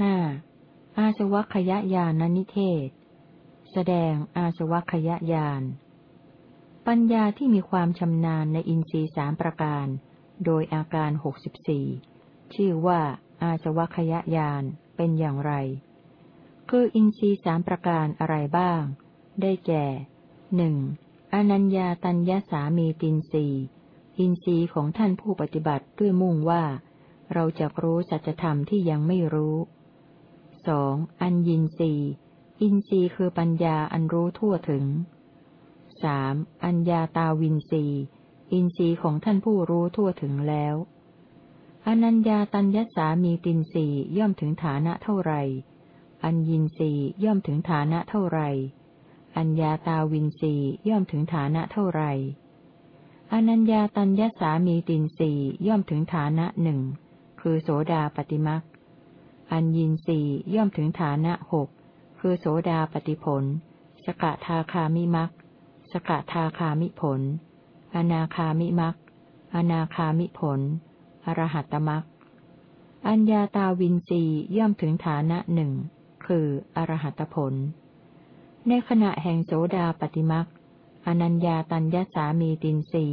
ห้าอาสวัคยายานนิเทศ แสดงอาสวัคยายานปัญญาที่มีความชำนาญในอินทรีสามประการ โดยอาการหกสิบสี่ชื่อว่าอาสวัคยายานเป็นอย่างไร คืออินทรีสามประการอะไรบ้าง ได้แก่หนึ่งอนัญญาตัญญาสามีตินรีอินทรีย์ของท่านผู้ปฏิบัติด้วยมุ่งว่า เราจะรู้สัจธรรมที่ยังไม่รู้ สองอัญญินรีอินทรีย์คือปัญญาอันรู้ทั่วถึงสามอัญญาตาวินรีอินทรีย์ของท่านผู้รู้ทั่วถึงแล้ว อนัญญาตัญญสามีตินรีย่อมถึงฐานะเท่าไร อัญญินรีย่อมถึงฐานะเท่าไร อัญญาตาวินรีย่อมถึงฐานะเท่าไร อนัญญาตัญญสามีตินรีย่อมถึงฐานะหนึ่ง คือโสดาปฏิมัก อัญญินรีย่อมถึงฐานะหกคือโสดาปฏิผล สกทาคามิมักสกทาคามิผล อนาคามิมักอนาคามิผล อรหัตมักอัญญาตาวินรีย่อมถึงฐานะหนึ่งคืออรหัตผล ในขณะแห่งโสดาปฏิมักอนัญญาตัญญสามีตินสี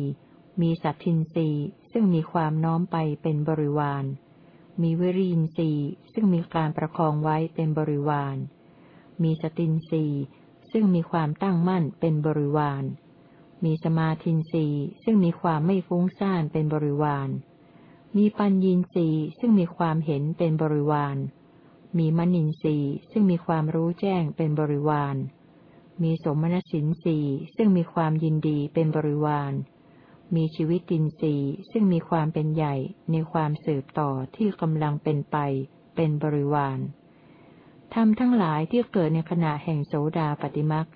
มีสัตทินสีซึ่งมีความน้อมไปเป็นบริวาร มีวิริยินสีซึ่งมีการประคองไว้เป็นบริวาร มีสตินสีซึ่งมีความตั้งมั่นเป็นบริวาร มีสมาธินสีซึ่งมีความไม่ฟุ้งซ่านเป็นบริวาร มีปัญญีสีซึ่งมีความเห็นเป็นบริวาร มีมณินสีซึ่งมีความรู้แจ้งเป็นบริวาร มีสมณสินสีซึ่งมีความยินดีเป็นบริวาร มีชีวิตินทรีย์ซึ่งมีความเป็นใหญ่ในความสืบต่อที่กำลังเป็นไป เป็นบริวารทำทั้งหลายที่เกิดในขณะแห่งโสดาปฏิมัก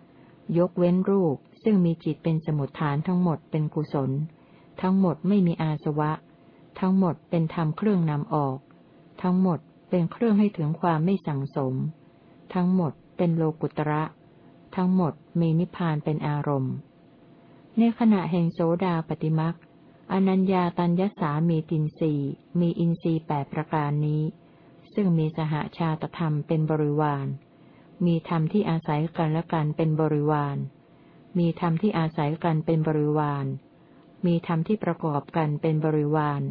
ยกเว้นรูปซึ่งมีจิตเป็นสมุทฐานทั้งหมดเป็นกุศล ทั้งหมดไม่มีอาสวะ ทั้งหมดเป็นธรรมเครื่องนำออก ทั้งหมดเป็นเครื่องให้ถึงความไม่สังสม ทั้งหมดเป็นโลกุตระ ทั้งหมดมีนิพพานเป็นอารมณ์ ในขณะแห่งโสดาปฏิมักอนัญญาตัญญสามีตินสีมีอินทรีย์แปดประการนี้ ซึ่งมีสหาชาตธรรมเป็นบริวาร มีธรรมที่อาศัยกันและกันเป็นบริวาร มีธรรมที่อาศัยกันเป็นบริวาร มีธรรมที่ประกอบกันเป็นบริวาร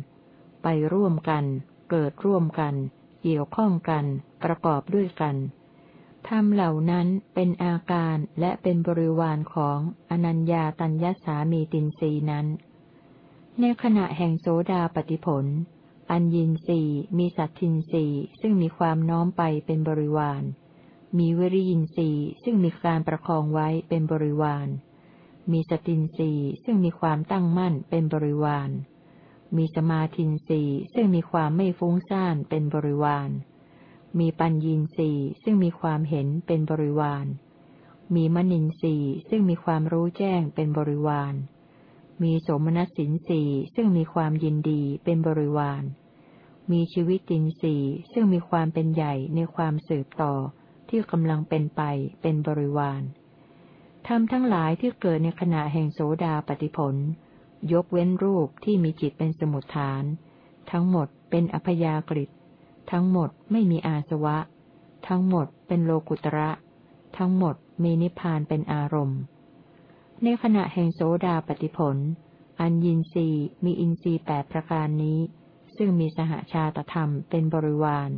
ไปร่วมกัน เกิดร่วมกัน เกี่ยวข้องกัน ประกอบด้วยกัน ธรรมเหล่านั้นเป็นอาการและเป็นบริวารของอนัญญาตัญญสามีตินรีนั้น ในขณะแห่งโสดาปฏิผล อัญญินรีมีสัตทินรีซึ่งมีความน้อมไปเป็นบริวาร มีวริยินรีซึ่งมีการประคองไว้เป็นบริวาร มีสตินรีซึ่งมีความตั้งมั่นเป็นบริวาร มีสมาธินรีซึ่งมีความไม่ฟุ้งซ่านเป็นบริวาร มีปัญญีสีซึ่งมีความเห็นเป็นบริวาร มีมณินสีซึ่งมีความรู้แจ้งเป็นบริวาร มีสมณสินสีซึ่งมีความยินดีเป็นบริวาร มีชีวิตินสีซึ่งมีความเป็นใหญ่ในความสืบต่อที่กำลังเป็นไปเป็นบริวารทำทั้งหลายที่เกิดในขณะแห่งโสดาปฏิผล ยกเว้นรูปที่มีจิตเป็นสมุทฐาน ทั้งหมดเป็นอพยากฤิ ทั้งหมดไม่มีอาสวะ ทั้งหมดเป็นโลกุตระ ทั้งหมดมีนิพพานเป็นอารมณ์ ในขณะแห่งโสดาปฏิผล อันยินรีมีอินทรีย์แปดประการนี้ ซึ่งมีสหชาตธรรมเป็นบริวาร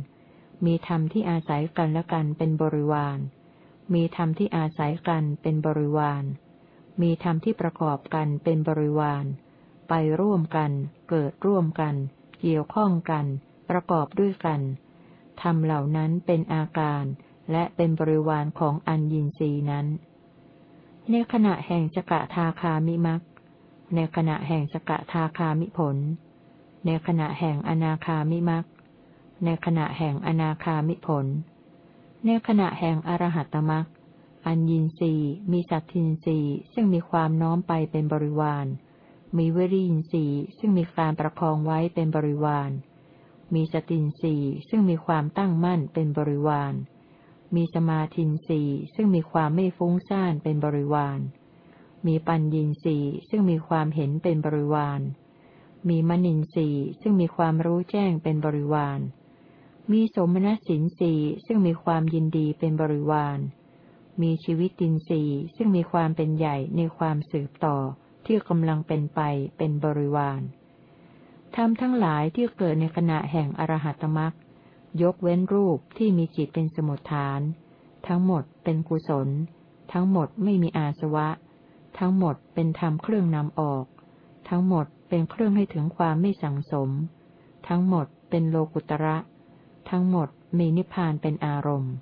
มีธรรมที่อาศัยกันและกันเป็นบริวาร มีธรรมที่อาศัยกันเป็นบริวาร มีธรรมที่ประกอบกันเป็นบริวาร ไปร่วมกัน เกิดร่วมกัน เกี่ยวข้องกัน ประกอบด้วยกันธรรมเหล่านั้นเป็นอาการและเป็นบริวารของอัญญินรีนั้น ในขณะแห่งสกทาคามิมักในขณะแห่งสกทาคามิผล ในขณะแห่งอนาคามิมักในขณะแห่งอนาคามิผล ในขณะแห่งอรหัตมักอัญญินรีมีสัตทินรีซึ่งมีความน้อมไปเป็นบริวาร มีเวริยินรีซึ่งมีการประคองไว้เป็นบริวาร มีสตินสีซึ่งมีความตั้งมั่นเป็นบริวาร มีสมาธินสีซึ่งมีความไม่ฟุ้งซ่านเป็นบริวาร มีปัญญินสีซึ่งมีความเห็นเป็นบริวาร มีมณินสีซึ่งมีความรู้แจ้งเป็นบริวาร มีสมณสินสีซึ่งมีความยินดีเป็นบริวาร มีชีวิตินทรีซึ่งมีความเป็นใหญ่ในความสืบต่อที่กำลังเป็นไปเป็นบริวาร ธรรมทั้งหลายที่เกิดในขณะแห่งอรหัตมรักยกเว้นรูปที่มีจิตเป็นสมุทฐาน ทั้งหมดเป็นกุศล ทั้งหมดไม่มีอาสวะ ทั้งหมดเป็นธรรมเครื่องนำออก ทั้งหมดเป็นเครื่องให้ถึงความไม่สังสม ทั้งหมดเป็นโลกุตระ ทั้งหมดมีนิพพานเป็นอารมณ์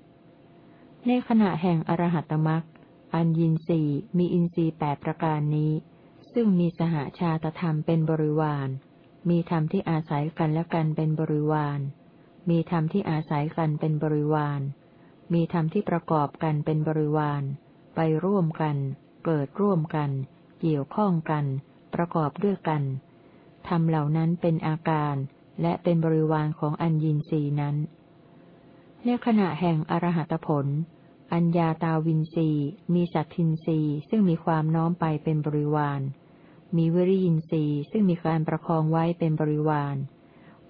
ในขณะแห่งอรหัตมรักอันยินสีมีอินทรีย์แปดประการนี้ ซึ่งมีสหาชาตธรรมเป็นบริวาร มีธรรมที่อาศัยกันและกันเป็นบริวาร มีธรรมที่อาศัยกันเป็นบริวาร มีธรรมที่ประกอบกันเป็นบริวาร ไปร่วมกัน เกิดร่วมกัน เกี่ยวข้องกัน ประกอบด้วยกัน ธรรมเหล่านั้นเป็นอาการ และเป็นบริวารของอัญญินรีนั้น ในขณะแห่งอรหัตผล อัญญาตาวินรีมีสัตทินรีซึ่งมีความน้อมไปเป็นบริวาร มีวิริยินรีซึ่งมีการประคองไว้เป็นบริวาร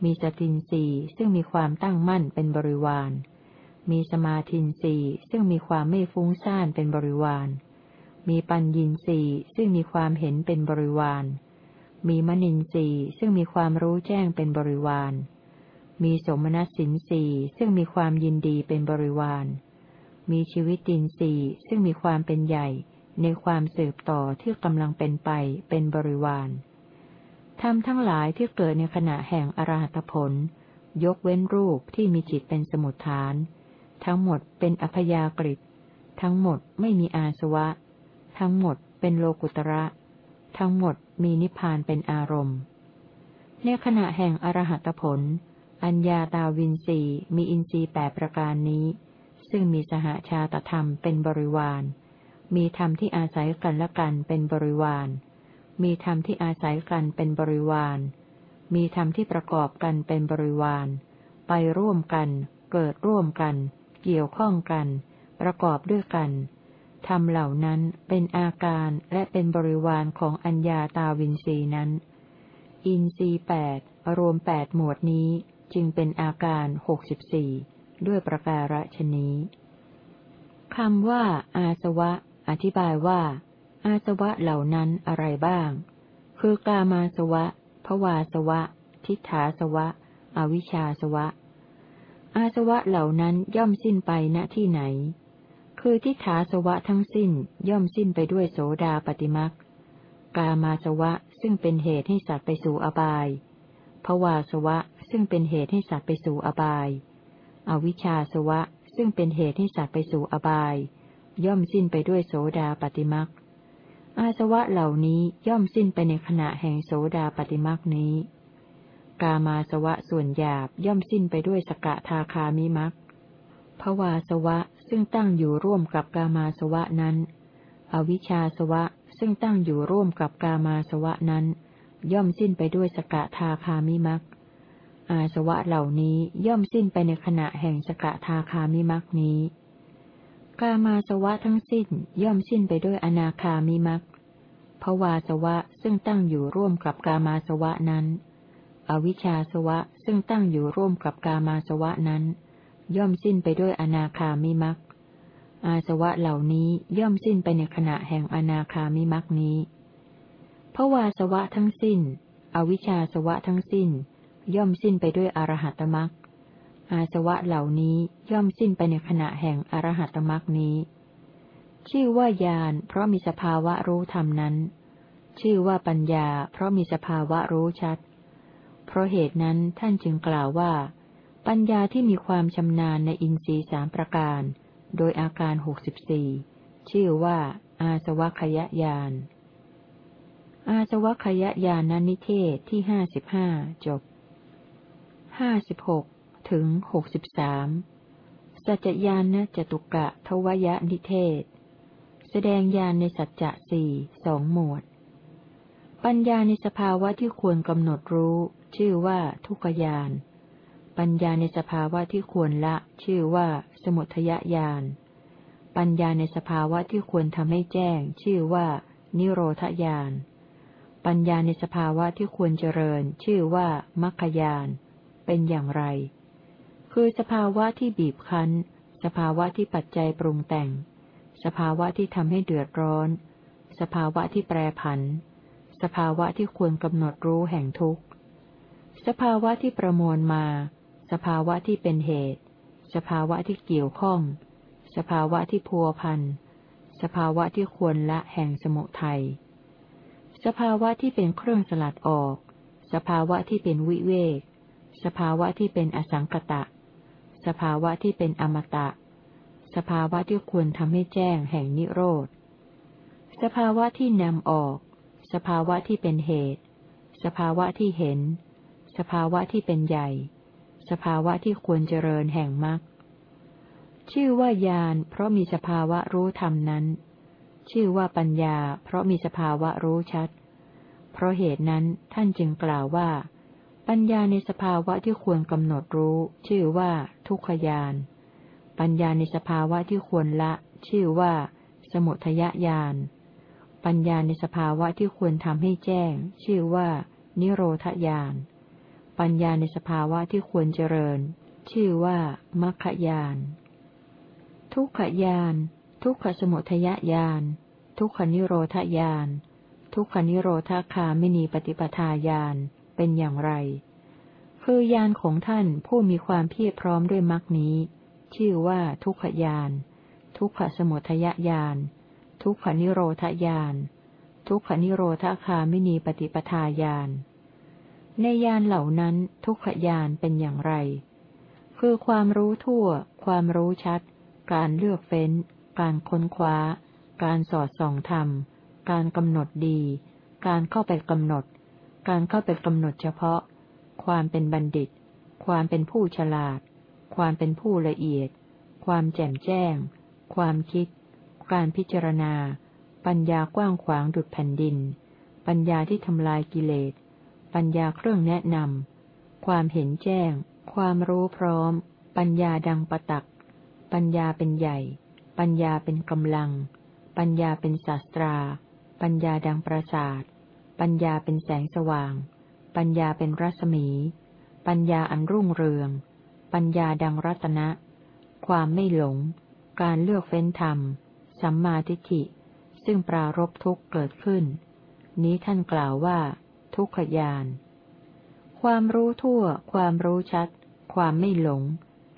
มีสตินสีซึ่งมีความตั้งมั่นเป็นบริวาร มีสมาธินสีซึ่งมีความไม่ฟุ้งซ่านเป็นบริวาร มีปัญญินสีซึ่งมีความเห็นเป็นบริวาร มีมณินสีซึ่งมีความรู้แจ้งเป็นบริวาร มีสมณสินสีซึ่งมีความยินดีเป็นบริวาร มีชีวิตินสีซึ่งมีความเป็นใหญ่ ในความสืบต่อที่กำลังเป็นไปเป็นบริวารธรรมทั้งหลายที่เกิดในขณะแห่งอรหัตผล ยกเว้นรูปที่มีจิตเป็นสมุทฐาน ทั้งหมดเป็นอัพยากฤิทั้งหมดไม่มีอาสวะ ทั้งหมดเป็นโลกุตระ ทั้งหมดมีนิพพานเป็นอารมณ์ ในขณะแห่งอรหัตผล อัญญาตาวินสีมีอินทรีย์แปดประการนี้ ซึ่งมีสหาชาตธรรมเป็นบริวาร มีธรรมที่อาศัยกันและกันเป็นบริวาร มีธรรมที่อาศัยกันเป็นบริวาร มีธรรมที่ประกอบกันเป็นบริวาร ไปร่วมกัน เกิดร่วมกัน เกี่ยวข้องกัน ประกอบด้วยกัน ธรรมเหล่านั้นเป็นอาการและเป็นบริวารของอัญญาตาวินรีนั้น อินทรีแปดรวมแปดหมวดนี้จึงเป็นอาการหกสิบสี่ด้วยประการฉนี้คำว่าอาสวะ อธิบายว่า อาสวะเหล่านั้นอะไรบ้าง คือกามาสวะ ภวาสวะ ทิฏฐาสวะ อวิชชาสวะ อาสวะเหล่านั้นย่อมสิ้นไปณที่ไหน คือทิฏฐาสวะทั้งสิ้นย่อมสิ้นไปด้วยโสดาปฏิมักกามาสวะซึ่งเป็นเหตุให้สัตว์ไปสู่อบาย ภวาสวะซึ่งเป็นเหตุให้สัตว์ไปสู่อบาย อวิชชาสวะซึ่งเป็นเหตุให้สัตว์ไปสู่อบาย ย่อมสิ้นไปด้วยโสดาปฏิมักอาสวะเหล่านี้ย่อมสิ้นไปในขณะแห่งโสดาปฏิมักนี้ กามาสวะส่วนหยาบย่อมสิ้นไปด้วยสกะทาคามิมักภวาสวะซึ่งตั้งอยู่ร่วมกับกามาสวะนั้น อวิชชาสวะซึ่งตั้งอยู่ร่วมกับกามาสวะนั้น ย่อมสิ้นไปด้วยสกะทาคามิมักอาสวะเหล่านี้ย่อมสิ้นไปในขณะแห่งสกะทาคามิมักนี้ กามาสวะทั้งสิ้นย่อมสิ้นไปด้วยอนาคามิมักภวาสวะซึ่งตั้งอยู่ร่วมกับกามาสวะนั้น อวิชชาสวะซึ่งตั้งอยู่ร่วมกับกามาสวะนั้น ย่อมสิ้นไปด้วยอนาคามิมักอาสวะเหล่านี้ย่อมสิ้นไปในขณะแห่งอนาคามิมักนี้ภวาสวะทั้งสิ้น อวิชชาสวะทั้งสิ้น ย่อมสิ้นไปด้วยอรหัตมัก อาสวะเหล่านี้ย่อมสิ้นไปในขณะแห่งอรหัตมรักนี้ ชื่อว่าญาณเพราะมีสภาวะรู้ธรรมนั้น ชื่อว่าปัญญา เพราะมีสภาวะรู้ชัด เพราะเหตุนั้นท่านจึงกล่าวว่า ปัญญาที่มีความชำนาญในอินทรีสามประการ โดยอาการหกสิบสี่ชื่อว่า อาสวะขยญาณอาสวะขยญาณนิเทศที่ห้าสิบห้าจบห้าสิบหก ถึงหกสิบสามสัจญาณจตุกะทวยะนิเทศ แสดงญาณในสัจจะสี่สองหมวด ปัญญาในสภาวะที่ควรกำหนดรู้ ชื่อว่าทุกญาณปัญญาในสภาวะที่ควรละ ชื่อว่า สมุทยญาณปัญญาในสภาวะที่ควรทำให้แจ้ง ชื่อว่า นิโรธญาณปัญญาในสภาวะที่ควรเจริญ ชื่อว่ามัคคยาน เป็นอย่างไร คือสภาวะที่บีบคั้น สภาวะที่ปัจจัยปรุงแต่ง สภาวะที่ทำให้เดือดร้อน สภาวะที่แปรผัน สภาวะที่ควรกำหนดรู้แห่งทุกข์ สภาวะที่ประมวลมา สภาวะที่เป็นเหตุ สภาวะที่เกี่ยวข้อง สภาวะที่พัวพัน สภาวะที่ควรละแห่งสมุทัย สภาวะที่เป็นเครื่องสลัดออก สภาวะที่เป็นวิเวก สภาวะที่เป็นอสังกตะ สภาวะที่เป็นอมตะ สภาวะที่ควรทำให้แจ้งแห่งนิโรธ สภาวะที่นำออก สภาวะที่เป็นเหตุ สภาวะที่เห็น สภาวะที่เป็นใหญ่ สภาวะที่ควรเจริญแห่งมรรค ชื่อว่าญาณเพราะมีสภาวะรู้ธรรมนั้น ชื่อว่าปัญญา เพราะมีสภาวะรู้ชัด เพราะเหตุนั้นท่านจึงกล่าวว่าปัญญาในสภาวะที่ควรกำหนดรู้ ชื่อว่า ทุกขญาณ ปัญญาในสภาวะที่ควรละ ชื่อว่า สมุทยญาณ ปัญญาในสภาวะที่ควรทำให้แจ้ง ชื่อว่า นิโรธญาณ ปัญญาในสภาวะที่ควรเจริญ ชื่อว่ามัคคญาณ ทุกขญาณ ทุกขสมุทยญาณ ทุกขนิโรธญาณ ทุกขนิโรธคาไม่มีปฏิปทาญาณ เป็นอย่างไร คือญาณของท่านผู้มีความเพียรพร้อมด้วยมรรคนี้ ชื่อว่าทุกขญาณทุกขสมุทยญาณ ทุกขนิโรธญาณ ทุกขนิโรธคาไม่มีปฏิปทาญาณ ในญาณเหล่านั้นทุกขญาณเป็นอย่างไร คือความรู้ทั่ว ความรู้ชัด การเลือกเฟ้น การค้นคว้า การสอดส่องธรรม การกำหนดดี การเข้าไปกำหนด การเข้าไปกำหนดเฉพาะ ความเป็นบัณฑิต ความเป็นผู้ฉลาด ความเป็นผู้ละเอียด ความแจ่มแจ้ง ความคิด การพิจารณา ปัญญากว้างขวางดุจแผ่นดิน ปัญญาที่ทำลายกิเลส ปัญญาเครื่องแนะนำ ความเห็นแจ้ง ความรู้พร้อม ปัญญาดังประตัก ปัญญาเป็นใหญ่ ปัญญาเป็นกำลัง ปัญญาเป็นศาสตรา ปัญญาดังประสาท ปัญญาเป็นแสงสว่าง ปัญญาเป็นรัศมี ปัญญาอันรุ่งเรือง ปัญญาดังรัตนะ ความไม่หลง การเลือกเฟ้นธรรม สัมมาทิฏฐิ ซึ่งปรารบทุกข์เกิดขึ้น นี้ท่านกล่าวว่า ทุกขญาณ ความรู้ทั่ว ความรู้ชัด ความไม่หลง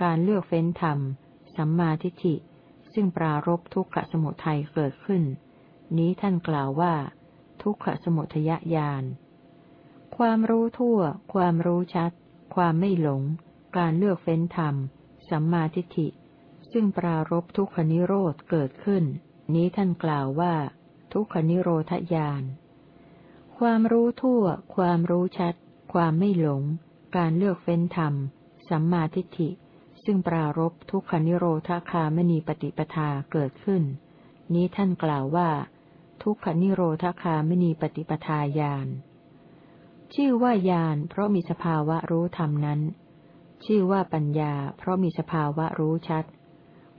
การเลือกเฟ้นธรรม สัมมาทิฏฐิ ซึ่งปรารบทุกขสมุทัยเกิดขึ้น นี้ท่านกล่าวว่า ทุกขสมุทยญาณ ความรู้ทั่ว ความรู้ชัด ความไม่หลง การเลือกเฟ้นธรรม สัมมาทิฏฐิ ซึ่งปรารบทุกขนิโรธเกิดขึ้น นี้ท่านกล่าวว่า ทุกขนิโรธญาณ ความรู้ทั่ว ความรู้ชัด ความไม่หลง การเลือกเฟ้นธรรม สัมมาทิฏฐิ ซึ่งปรารบทุกขนิโรธคามณีปฏิปทาเกิดขึ้น นี้ท่านกล่าวว่า ทุกขนิโรธคาไม่มีปฏิปทาญาณ ชื่อว่าญาณเพราะมีสภาวะรู้ธรรมนั้น ชื่อว่าปัญญา เพราะมีสภาวะรู้ชัด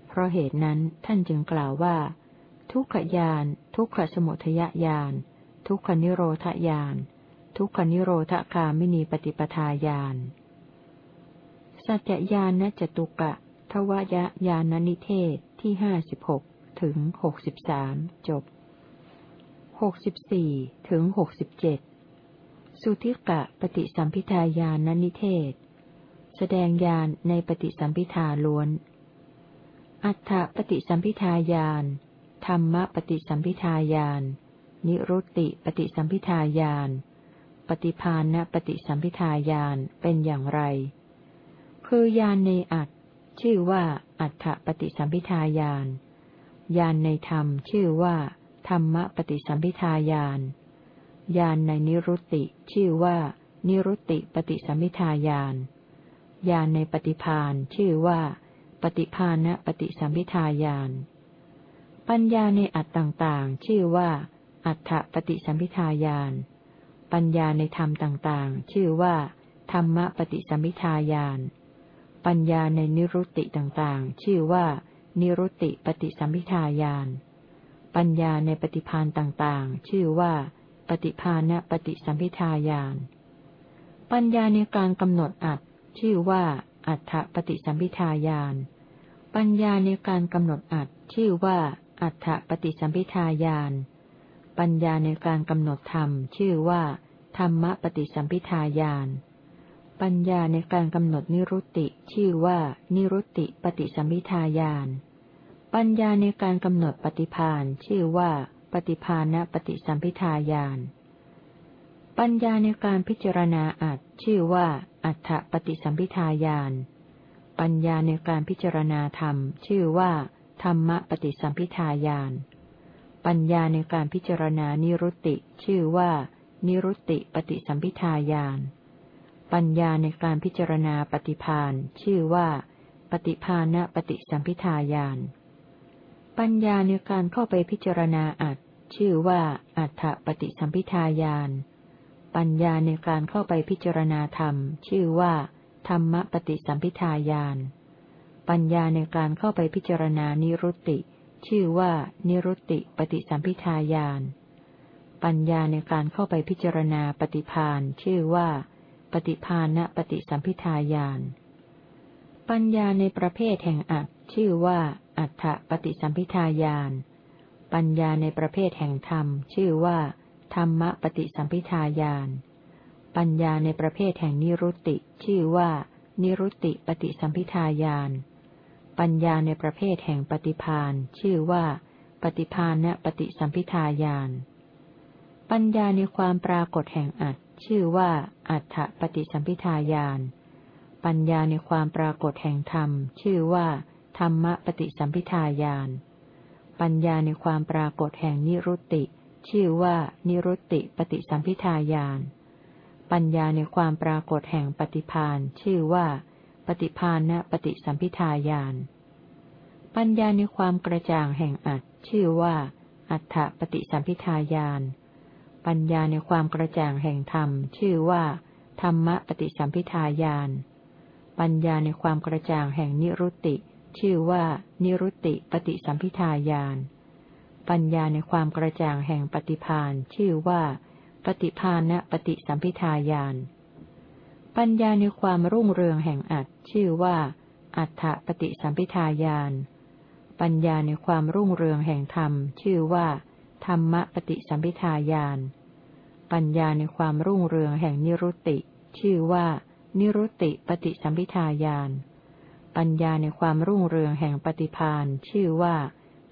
เพราะเหตุนั้นท่านจึงกล่าวว่า ทุกขญาณทุกขสมุทยญาณทุกขนิโรธญาณทุกขนิโรธคาไม่มีปฏิปทาญาณสัจญาณจตุกะทวายญาณนิเทศที่ห้าสิบหกถึงหกสิบสามจบหกสิบสี่ถึงหกสิบเจ็ด สุทิกะปฏิสัมพิทายานนิเทศ แสดงยานในปฏิสัมพิทาล้วน อัฏฐปฏิสัมพิทายานธรรมปฏิสัมพิทายานนิรุตติปฏิสัมพิทายานปฏิพานปฏิสัมพิทายานเป็นอย่างไร คือยานในอัตชื่อว่าอัฏฐปฏิสัมพิทายานยานในธรรมชื่อว่า ธรรมปฏิสัมพิทาญาณ ญาณในนิรุตติ ชื่อว่า นิรุตติปฏิสัมพิทาญาณญาณในปฏิพานชื่อว่า ปฏิพานะปฏิสัมพิทาญาณปัญญาในอัตต่างๆ ชื่อว่า อัฏฐปฏิสัมพิทาญาณปัญญาในธรรมต่างๆ ชื่อว่า ธรรมปฏิสัมพิทาญาณปัญญาในนิรุตติต่างๆ ชื่อว่า นิรุตติปฏิสัมพิทาญาณปัญญาในปฏิพานต่างๆ ชื่อว่า ปฏิพานปฏิสัมพิทายานปัญญาในการกำหนดอัดชื่อว่าอัฏฐปฏิสัมพิทาญาณ ปัญญาในการกำหนดอัตชื่อว่าอัฏฐปฏิสัมพิทาญาณ ปัญญาในการกำหนดธรรม ชื่อว่า ธรรมปฏิสัมพิทาญาณ ปัญญาในการกำหนดนิรุตติ ชื่อว่า นิรุตติปฏิสัมพิทาญาณ ปัญญาในการกำหนดปฏิพานชื่อว่า ปฏิพานปฏิสัมพิทาญาณ ปัญญาในการพิจารณาอัตชื่อว่า อัฏฐปฏิสัมพิทาญาณ ปัญญาในการพิจารณาธรรม ชื่อว่า ธรรมปฏิสัมพิทาญาณ ปัญญาในการพิจารณานิรุตติ ชื่อว่า นิรุตติปฏิสัมพิทาญาณ ปัญญาในการพิจารณาปฏิพานชื่อว่า ปฏิพานปฏิสัมพิทาญาณ ปัญญาในการเข้าไปพิจารณาอัตชื่อว่าอัฏฐปฏิสัมพิทาญาณ ปัญญาในการเข้าไปพิจารณาธรรม ชื่อว่า ธรรมปฏิสัมพิทาญาณ ปัญญาในการเข้าไปพิจารณานิรุตติ ชื่อว่า นิรุตติปฏิสัมพิทาญาณ ปัญญาในการเข้าไปพิจารณาปฏิพานชื่อว่า ปฏิพานปฏิสัมพิทาญาณ ปัญญาในประเภทแห่งอัตชื่อว่า อัฏฐปฏิสัมพิทาญาณ ปัญญาในประเภทแห่งธรรม ชื่อว่า ธรรมปฏิสัมพิทาญาณ ปัญญาในประเภทแห่งนิรุตติ ชื่อว่า นิรุตติปฏิสัมพิทาญาณ ปัญญาในประเภทแห่งปฏิพานชื่อว่า ปฏิพานปฏิสัมพิทาญาณ ปัญญาในความปรากฏแห่งอัตชื่อว่า อัฏฐปฏิสัมพิทาญาณ ปัญญาในความปรากฏแห่งธรรม ชื่อว่า ธรรมปฏิสัมพิทาญาณ ปัญญาในความปรากฏแห่งนิรุตติ ชื่อว่านิรุตติปฏิสัมพิทาญาณ ปัญญาในความปรากฏแห่งปฏิพานชื่อว่า ปฏิพานณปฏิสัมพิทาญาณ ปัญญาในความกระจ่างแห่งอัตชื่อว่า อัฏฐปฏิสัมพิทาญาณ ปัญญาในความกระจ่างแห่งธรรม ชื่อว่าธรรมปฏิสัมพิทาญาณปัญญาในความกระจ่างแห่งนิรุตติ ชื่อว่า นิรุตติปฏิสัมพิทาญาณ ปัญญาในความกระจ่างแห่งปฏิพานชื่อว่า ปฏิพานณปฏิสัมพิทาญาณ ปัญญาในความรุ่งเรืองแห่งอัตชื่อว่า อัฏฐปฏิสัมพิทาญาณ ปัญญาในความรุ่งเรืองแห่งธรรม ชื่อว่า ธรรมปฏิสัมพิทาญาณ ปัญญาในความรุ่งเรืองแห่งนิรุตติ ชื่อว่า นิรุตติปฏิสัมพิทาญาณ ปัญญาในความรุ่งเรืองแห่งปฏิพานชื่อว่า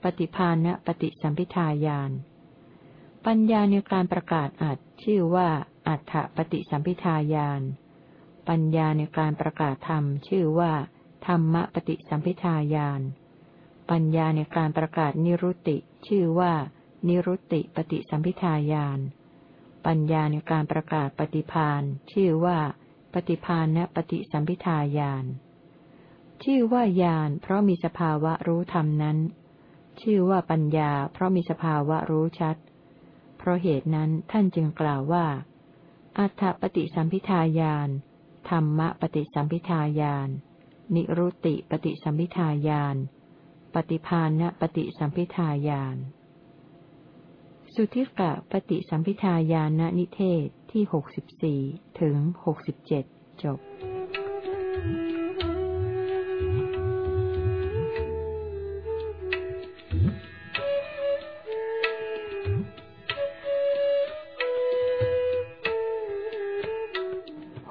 ปฏิภาณปฏิสัมพิทายานปัญญาในการประกาศอัดชื่อว่าอัฏฐปฏิสัมพิทายานปัญญาในการประกาศธรรมชื่อว่า ธรรมปฏิสัมพิทายานปัญญาในการประกาศนิรุติชื่อว่า นิรุติปฏิสัมพิทายานปัญญาในการประกาศปฏิพานชื่อว่า ปฏิพานะปฏิสัมพิทายาน ชื่อว่ายานเพราะมีสภาวะรู้ธรรมนั้น ชื่อว่าปัญญา เพราะมีสภาวะรู้ชัด เพราะเหตุนั้นท่านจึงกล่าวว่า อัฏฐปฏิสัมพิทายานธรรมปฏิสัมพิทายานนิรุติปฏิสัมพิทายานปฏิพานปฏิสัมพิทายานสุทิกะปฏิสัมพิทายานนิเทศที่หกสิบสี่ถึงหกสิบเจ็ดจบ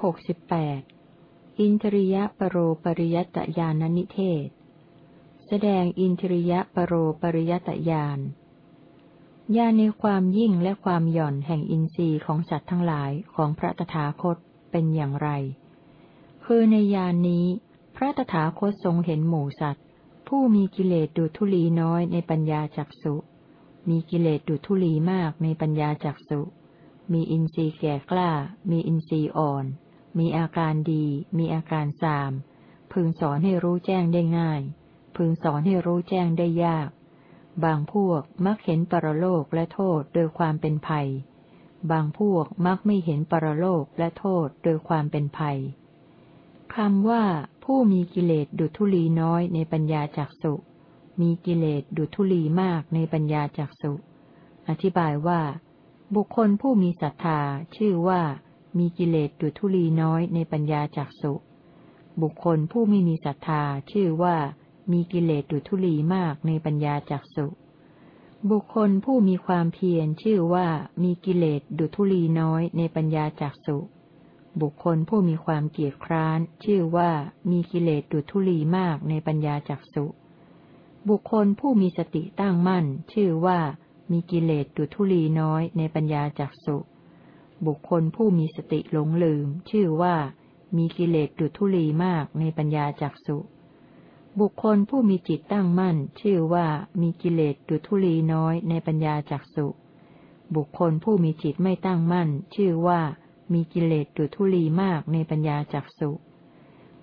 หกสิบแปดอินทริยปรโรปริยตญาณนิเทศ แสดงอินทริยปรโรปริยตญาณญาณในความยิ่งและความหย่อนแห่งอินทรีย์ของสัตว์ทั้งหลายของพระตถาคตเป็นอย่างไร คือในญาณนนี้ พระตถาคตทรงเห็นหมู่สัตว์ ผู้มีกิเลสดุทุลีน้อยในปัญญาจักสุ มีกิเลสดุทุลีมากในปัญญาจักสุ มีอินทรีย์แก่กล้า มีอินทรีย์อ่อน มีอาการดี มีอาการสาม พึงสอนให้รู้แจ้งได้ง่าย พึงสอนให้รู้แจ้งได้ยาก บางพวกมักเห็นปรโลกและโทษโดยความเป็นภัย บางพวกมักไม่เห็นปรโลกและโทษโดยความเป็นภัยคำว่า ผู้มีกิเลสดุทุลีน้อยในปัญญาจักสุ มีกิเลสดุทุลีมากในปัญญาจักสุ อธิบายว่า บุคคลผู้มีศรัทธาชื่อว่า มีกิเลสดุทุลีน้อยในปัญญาจักสุ บุคคลผู้ไม่มีศรัทธาชื่อว่ามีกิเลสดุทุลีมากในปัญญาจักสุ บุคคลผู้มีความเพียรชื่อว่ามีกิเลสดุทุลีน้อยในปัญญาจักสุ บุคคลผู้มีความเกียจคร้าน ชื่อว่ามีกิเลสดุทุลีมากในปัญญาจักสุ บุคคลผู้มีสติตั้งมั่น ชื่อว่ามีกิเลสดุทุลีน้อยในปัญญาจักสุ บุคคลผู้มีสติหลงลืม ชื่อว่า มีกิเลสดุทุลีมากในปัญญาจักสุ บุคคลผู้มีจิตตั้งมั่น ชื่อว่ามีกิเลสดุทุลีน้อยในปัญญาจักสุ บุคคลผู้มีจิตไม่ตั้งมั่น ชื่อว่ามีกิเลสดุทุลีมากในปัญญาจักสุ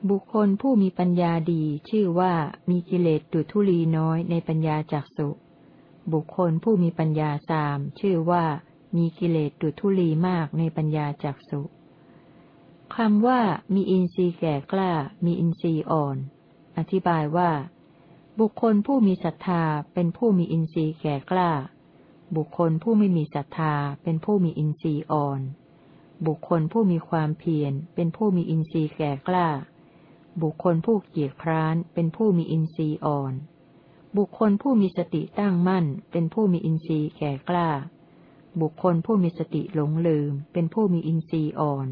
บุคคลผู้มีปัญญาดี ชื่อว่ามีกิเลสดุทุลีน้อยในปัญญาจักสุ บุคคลผู้มีปัญญาสาม ชื่อว่า มีกิเลสดุทุลีมากในปัญญาจักสุคำว่ามีอินทรีย์แก่กล้า มีอินทรีย์อ่อน อธิบายว่า บุคคลผู้มีศรัทธาเป็นผู้มีอินทรีย์แก่กล้า บุคคลผู้ไม่มีศรัทธาเป็นผู้มีอินทรีย์อ่อน บุคคลผู้มีความเพียรเป็นผู้มีอินทรีย์แก่กล้า บุคคลผู้เกียจคร้านเป็นผู้มีอินทรีย์อ่อน บุคคลผู้มีสติตั้งมั่นเป็นผู้มีอินทรีย์แก่กล้า บุคคลผู้มีสติหลงลืม เป็นผู้มีอินทรีย์อ่อน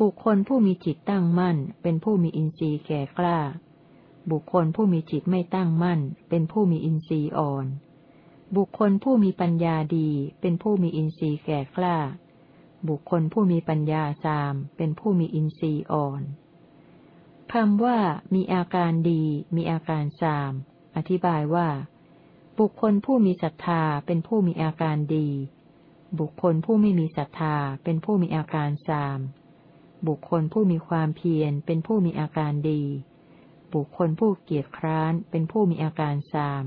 บุคคลผู้มีจิตตั้งมั่น เป็นผู้มีอินทรีย์แก่กล้า บุคคลผู้มีจิตไม่ตั้งมั่น เป็นผู้มีอินทรีย์อ่อน บุคคลผู้มีปัญญาดี เป็นผู้มีอินทรีย์แก่กล้า บุคคลผู้มีปัญญาสาม เป็นผู้มีอินทรีย์อ่อนคำว่ามีอาการดี มีอาการสาม อธิบายว่า บุคคลผู้มีศรัทธาเป็นผู้มีอาการดี บุคคลผู้ไม่มีศรัทธาเป็นผู้มีอาการสาม บุคคลผู้มีความเพียรเป็นผู้มีอาการดี บุคคลผู้เกียจคร้านเป็นผู้มีอาการสาม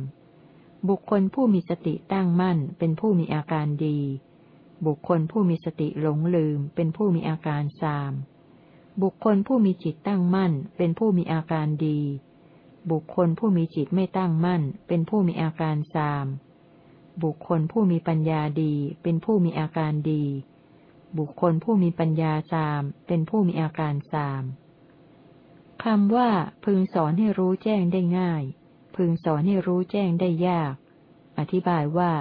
บุคคลผู้มีสติตั้งมั่นเป็นผู้มีอาการดี บุคคลผู้มีสติหลงลืมเป็นผู้มีอาการสาม บุคคลผู้มีจิตตั้งมั่นเป็นผู้มีอาการดี บุคคลผู้มีจิตไม่ตั้งมั่นเป็นผู้มีอาการสาม บุคคลผู้มีปัญญาดีเป็นผู้มีอาการดี บุคคลผู้มีปัญญาสามเป็นผู้มีอาการสามคำว่า พึงสอนให้รู้แจ้งได้ง่าย พึงสอนให้รู้แจ้งได้ยาก อธิบายว่า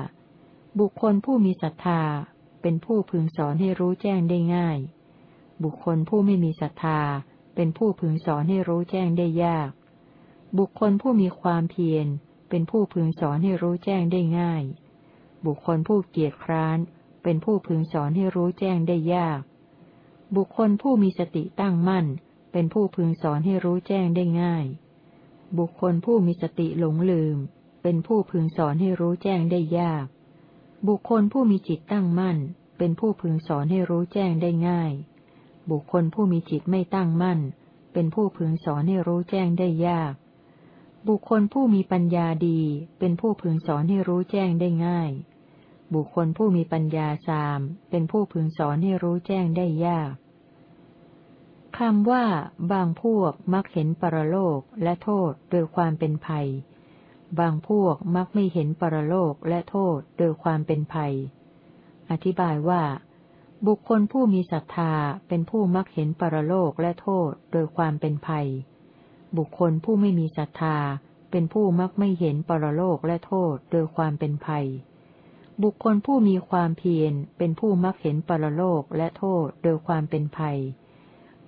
บุคคลผู้มีศรัทธา เป็นผู้พึงสอนให้รู้แจ้งได้ง่าย บุคคลผู้ไม่มีศรัทธา เป็นผู้พึงสอนให้รู้แจ้งได้ยาก บุคคลผู้มีความเพียร เป็นผู้พึงสอนให้รู้แจ้งได้ง่าย บุคคลผู้เกียจคร้าน เป็นผู้พึงสอนให้รู้แจ้งได้ยาก บุคคลผู้มีสติตั้งมั่น เป็นผู้พึงสอนให้รู้แจ้งได้ง่าย บุคคลผู้มีสติหลงลืม เป็นผู้พึงสอนให้รู้แจ้งได้ยาก บุคคลผู้มีจิตตั้งมั่น เป็นผู้พึงสอนให้รู้แจ้งได้ง่าย บุคคลผู้มีจิตไม่ตั้งมั่น เป็นผู้พึงสอนให้รู้แจ้งได้ยากบุคคลผู้มีปัญญาดี เป็นผู้พึงสอนให้รู้แจ้งได้ง่าย บุคคลผู้มีปัญญาสาม เป็นผู้พึงสอนให้รู้แจ้งได้ยากคำว่า บางพวกมักเห็นปรโลกและโทษโดยความเป็นภัย บางพวกมักไม่เห็นปรโลกและโทษโดยความเป็นภัย อธิบายว่า บุคคลผู้มีศรัทธาเป็นผู้มักเห็นปรโลกและโทษโดยความเป็นภัย บุคคลผู้ไม่มีศรัทธาเป็นผู้มักไม่เห็นปรโลกและโทษโดยความเป็นภัย บุคคลผู้มีความเพียรเป็นผู้มักเห็นปรโลกและโทษโดยความเป็นภัย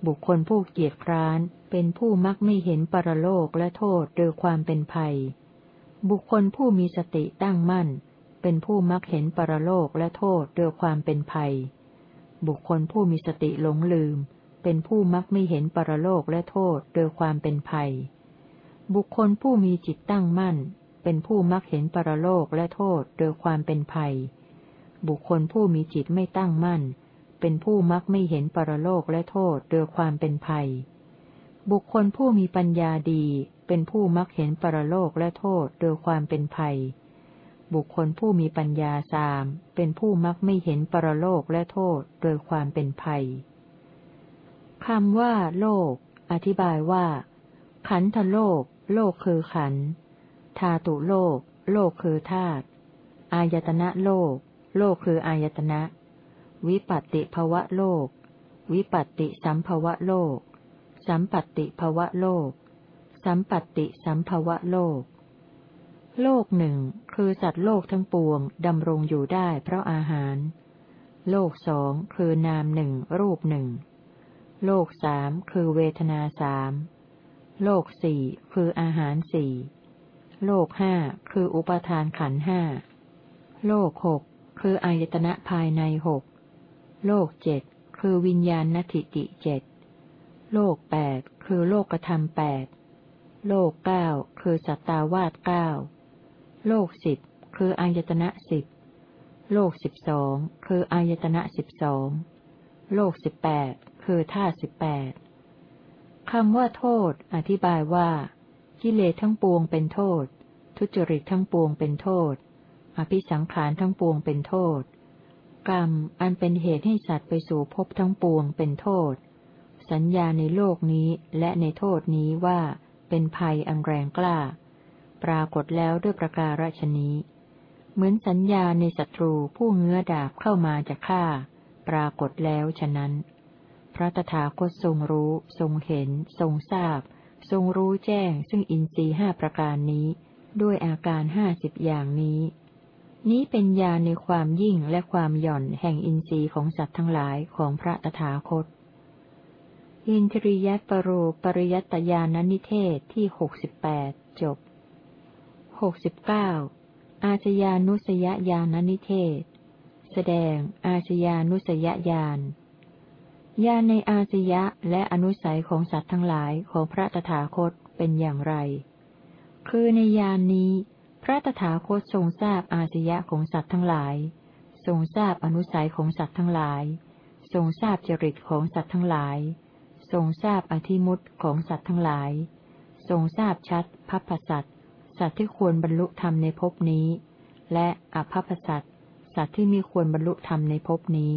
บุคคลผู้เกียจคร้านเป็นผู้มักไม่เห็นปรโลกและโทษโดยความเป็นภัย บุคคลผู้มีสติตั้งมั่น เป็นผู้มักเห็นปรโลกและโทษโดยความเป็นภัย บุคคลผู้มีสติหลงลืม เป็นผู้มักไม่เห็นปรโลกและโทษโดยความเป็นภัย บุคคลผู้มีจิตตั้งมั่น เป็นผู้มักเห็นปรโลกและโทษโดยความเป็นภัย บุคคลผู้มีจิตไม่ตั้งมั่น เป็นผู้มักไม่เห็นปรโลกและโทษโดยความเป็นภัย บุคคลผู้มีปัญญาดี เป็นผู้มักเห็นปรโลกและโทษโดยความเป็นภัย บุคคลผู้มีปัญญาสาม เป็นผู้มักไม่เห็นปรโลกและโทษโดยความเป็นภัยคำว่า โลก อธิบายว่า ขันธโลก โลกคือขันธ์ ธาตุโลก โลกคือธาตุ อายตนะโลก โลกคืออายตนะ วิปัตติภวะโลก วิปัตติสัมภวะโลก สัมปัตติภวะโลก สัมปัตติสัมภวะโลก โลกหนึ่งคือสัตว์โลกทั้งปวงดำรงอยู่ได้เพราะอาหาร โลกสองคือนามหนึ่งรูปหนึ่ง โลกสามคือเวทนาสามโลกสี่คืออาหารสี่ โลกห้าคืออุปทานขันห้า โลกหกคืออายตนะภายในหก โลกเจ็ดคือวิญญาณนทิติเจ็ด โลกแปดคือโลกธรรมแปด โลกเก้าคือสัตตาวาสเก้า โลกสิบคืออายตนะสิบ โลกสิบสองคืออายตนะสิบสอง โลกสิบแปดคือธาตุสิบแปดคำว่าโทษ อธิบายว่า กิเลสทั้งปวงเป็นโทษ ทุจริตทั้งปวงเป็นโทษ อภิสังขารทั้งปวงเป็นโทษ กรรมอันเป็นเหตุให้สัตว์ไปสู่ภพทั้งปวงเป็นโทษ สัญญาในโลกนี้และในโทษนี้ว่าเป็นภัยอันแรงกล้า ปรากฏแล้วด้วยประการฉนี้ เหมือนสัญญาในศัตรูผู้เงื้อดาบเข้ามาจะฆ่า ปรากฏแล้วฉะนั้น พระตถาคตทรงรู้ ทรงเห็น ทรงทราบ ทรงรู้แจ้งซึ่งอินทรีห้าประการนี้ ด้วยอาการห้าสิบอย่างนี้ นี้เป็นญาณในความยิ่งและความหย่อนแห่งอินทรีย์ของสัตว์ทั้งหลายของพระตถาคต อินทริยปรโรปริยัตญาณนิเทศที่หกสิบแปดจบหกสิบเก้าอาชญานุสยญาณนิเทศ แสดงอาชญานุสยญาณ ญาณในอาสยะและอนุสัยของสัตว์ทั้งหลายของพระตถาคตเป็นอย่างไร คือในญาณนนี้ พระตถาคตทรงทราบอาสยะของสัตว์ทั้งหลาย ทรงทราบอนุสัยของสัตว์ทั้งหลาย ทรงทราบจริตของสัตว์ทั้งหลาย ทรงทราบอธิมุตของสัตว์ทั้งหลาย ทรงทราบชัดพัพพสัตว์สัตว์ที่ควรบรรลุธรรมในภพนี้ และอภัพสัตว์สัตว์ที่มีควรบรรลุธรรมในภพนี้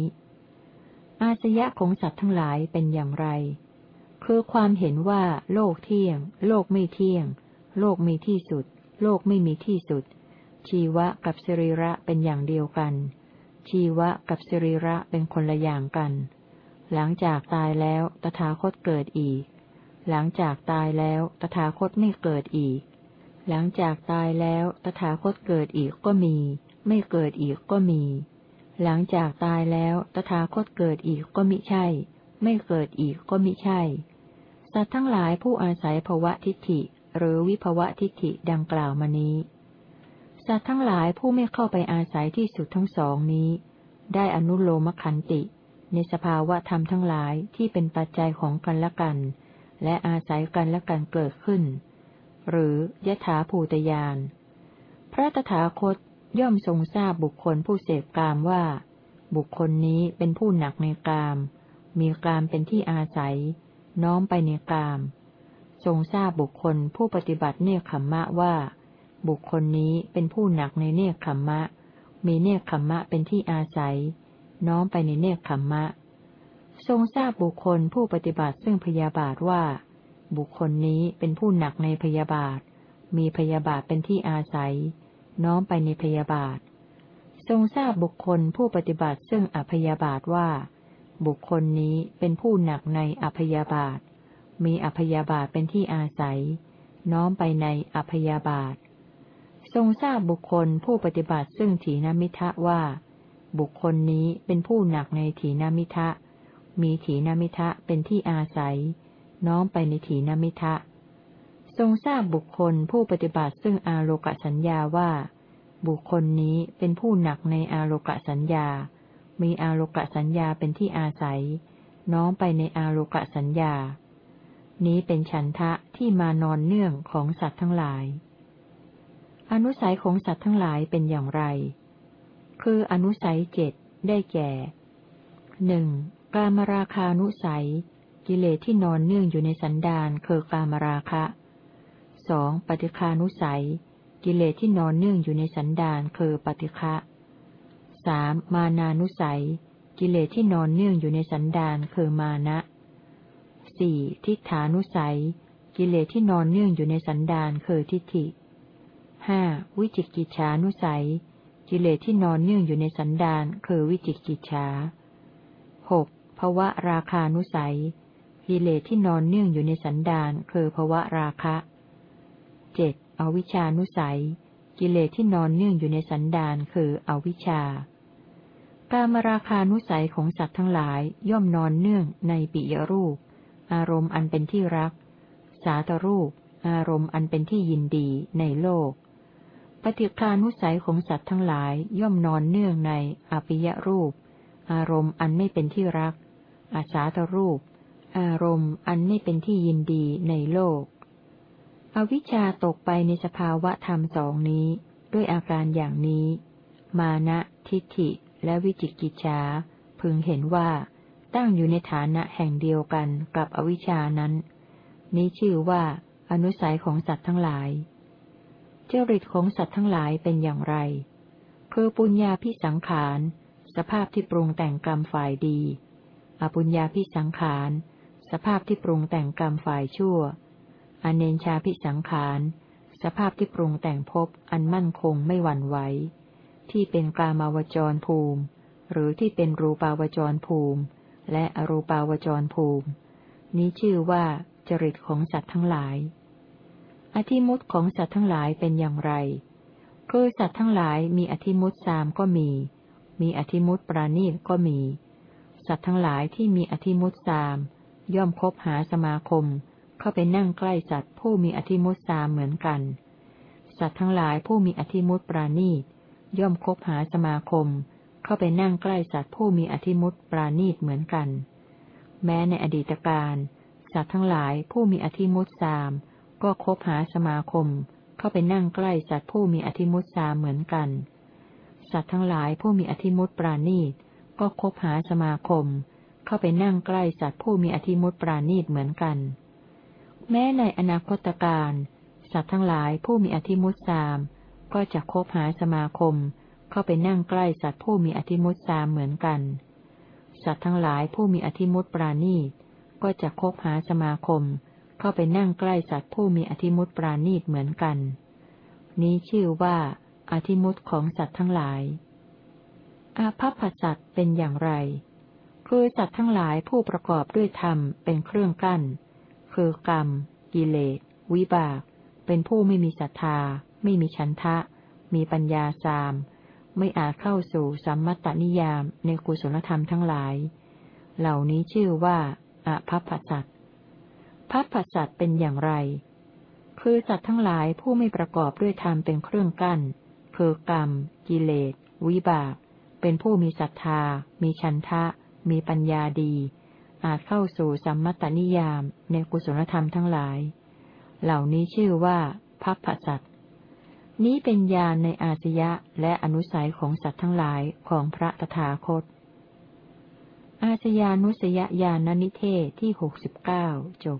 อาสยะของสัตว์ทั้งหลายเป็นอย่างไร คือความเห็นว่าโลกเที่ยง โลกไม่เที่ยง โลกมีที่สุด โลกไม่มีที่สุด ชีวะกับสรีระเป็นอย่างเดียวกัน ชีวะกับสรีระเป็นคนละอย่างกัน หลังจากตายแล้วตถาคตเกิดอีก หลังจากตายแล้วตถาคตไม่เกิดอีก หลังจากตายแล้วตถาคตเกิดอีกก็มี ไม่เกิดอีกก็มี หลังจากตายแล้วตถาคตเกิดอีกก็มิใช่ ไม่เกิดอีกก็มิใช่ สัตว์ทั้งหลายผู้อาศัยภวะทิฏฐิ หรือวิภวะทิฏฐิดังกล่าวมานี้ สัตว์ทั้งหลายผู้ไม่เข้าไปอาศัยที่สุดทั้งสองนี้ ได้อนุโลมขันติ ในสภาวะธรรมทั้งหลายที่เป็นปัจจัยของกันและกัน และอาศัยกันและกันเกิดขึ้น หรือยถาภูตยานพระตถาคต ย่อมทรงทราบบุคคลผู้เสพกามว่า บุคคลนี้เป็นผู้หนักในกาม มีกามเป็นที่อาศัย น้อมไปในกาม ทรงทราบบุคคลผู้ปฏิบัติเนคขมมะว่า บุคคลนี้เป็นผู้หนักในเนคขมมะ มีเนคขมมะเป็นที่อาศัย น้อมไปในเนคขมมะ ทรงทราบบุคคลผู้ปฏิบัติซึ่งพยาบาทว่า บุคคลนี้เป็นผู้หนักในพยาบาท มีพยาบาทเป็นที่อาศัย น้อมไปในพยาบาท ทรงทราบบุคคลผู้ปฏิบัติซึ่งอพยาบาทว่า บุคคลนี้เป็นผู้หนักในอพยาบาท มีอพยาบาทเป็นที่อาศัย น้อมไปในอพยาบาท ทรงทราบบุคคลผู้ปฏิบัติซึ่งถีนมิทะว่า บุคคลนี้เป็นผู้หนักในถีนมิทะมีถีนมิทะเป็นที่อาศัย น้อมไปในถีนมิทะ ทรงทราบบุคคลผู้ปฏิบัติซึ่งอาโลกสัญญาว่า บุคคลนี้เป็นผู้หนักในอาโลกสัญญา มีอาโลกสัญญาเป็นที่อาศัย น้อมไปในอาโลกสัญญา นี้เป็นฉันทะที่มานอนเนื่องของสัตว์ทั้งหลาย อนุสัยของสัตว์ทั้งหลายเป็นอย่างไร คืออนุสัยเจ็ดได้แก่หนึ่งกามราคานุสัย กิเลสที่นอนเนื่องอยู่ในสันดานคือกามราคะ สองปฏิคานุสัย กิเลสที่นอนเนื่องอยู่ในสันดานคือปฏิฆะสามมานานุสัย กิเลสที่นอนเนื่องอยู่ในสันดานคือมานะสี่ทิฏฐานุสัย กิเลสที่นอนเนื่องอยู่ในสันดานคือทิฏฐิห้าวิจิกิจฉานุสัย กิเลสที่นอนเนื่องอยู่ในสันดานคือวิจิกิจฉาหกภวะราคานุสัย กิเลสที่นอนเนื่องอยู่ในสันดานคือภวะราคะ เจ็ดอวิชานุสัย กิเลสที่นอนเนื่องอยู่ในสันดานคืออวิชชาการมราคานุสัยของสัตว์ทั้งหลายย่อมนอนเนื่องในปิยรูป อารมณ์อันเป็นที่รัก สาตรูป อารมณ์อันเป็นที่ยินดีในโลก ปฏิคานุสัยของสัตว์ทั้งหลายย่อมนอนเนื่องในอปิยรูป อารมณ์อันไม่เป็นที่รัก อาสาตรูป อารมณ์อันไม่เป็นที่ยินดีในโลก อวิชชาตกไปในสภาวะธรรมสองนี้ ด้วยอาการอย่างนี้ มานะทิฏฐิ และวิจิกิจฉาพึงเห็นว่า ตั้งอยู่ในฐานะแห่งเดียวกันกับอวิชานั้น นี้ชื่อว่า อนุสัยของสัตว์ทั้งหลาย เจริตของสัตว์ทั้งหลายเป็นอย่างไร คือปุญญาพิสังขาร สภาพที่ปรุงแต่งกรรมฝ่ายดี อปุญญาพิสังขาร สภาพที่ปรุงแต่งกรรมฝ่ายชั่ว อเนชาพิสังขาร สภาพที่ปรุงแต่งพบอันมั่นคงไม่หวั่นไหว ที่เป็นกามาวจรภูมิ หรือที่เป็นรูปาวจรภูมิ และอรูปาวจรภูมิ นี้ชื่อว่าจริตของสัตว์ทั้งหลาย อธิมุตของสัตว์ทั้งหลายเป็นอย่างไร คือสัตว์ทั้งหลายมีอธิมุตสามก็มี มีอธิมุตปราณีตก็มี สัตว์ทั้งหลายที่มีอธิมุตสามย่อมคบหาสมาคม เข้าไปนั่งใกล้สัตว์ผู้มีอธิมุตสามเหมือนกัน สัตว์ทั้งหลายผู้มีอธิมุตปราณีตย่อมคบหาสมาคม เข้าไปนั่งใกล้สัตว์ผู้มีอธิมุตปราณีตเหมือนกัน แม้ในอดีตการสัตว์ทั้งหลายผู้มีอธิมุตสามก็คบหาสมาคม เข้าไปนั่งใกล้สัตว์ผู้มีอธิมุตสามเหมือนกัน สัตว์ทั้งหลายผู้มีอธิมุตปราณีตก็คบหาสมาคม เข้าไปนั่งใกล้สัตว์ผู้มีอธิมุตปราณีตเหมือนกัน แม้ในอนาคตการสัตว์ทั้งหลายผู้มีอธิมุตสาม ก็จะคบหาสมาคม เข้าไปนั่งใกล้สัตว์ผู้มีอธิมุตสามเหมือนกัน สัตว์ทั้งหลายผู้มีอธิมุตปราณีตก็จะคบหาสมาคม เข้าไปนั่งใกล้สัตว์ผู้มีอธิมุตปราณีตเหมือนกัน นี้ชื่อว่าอธิมุตของสัตว์ทั้งหลาย อาภัพสัตว์เป็นอย่างไร คือสัตว์ทั้งหลายผู้ประกอบด้วยธรรมเป็นเครื่องกั้น คือกรรม กิเลส วิบาก เป็นผู้ไม่มีศรัทธา ไม่มีฉันทะ มีปัญญาสาม ไม่อาจเข้าสู่สัมมตนิยามในกุศลธรรมทั้งหลาย เหล่านี้ชื่อว่าอะพัพสัตพัพพสัตเป็นอย่างไร คือสัตว์ทั้งหลายผู้ไม่ประกอบด้วยธรรมเป็นเครื่องกั้น คือกรรม กิเลส วิบาก เป็นผู้มีศรัทธา มีฉันทะ มีปัญญาดี อาจเข้าสู่สัมมตนิยามในกุศลธรรมทั้งหลาย เหล่านี้ชื่อว่าพัพพสัตนี้เป็นญาณในอาสยะและอนุสัยของสัตว์ทั้งหลายของพระตถาคต อาสยานุสยญาณนิเทศที่หกสิบเก้าจบ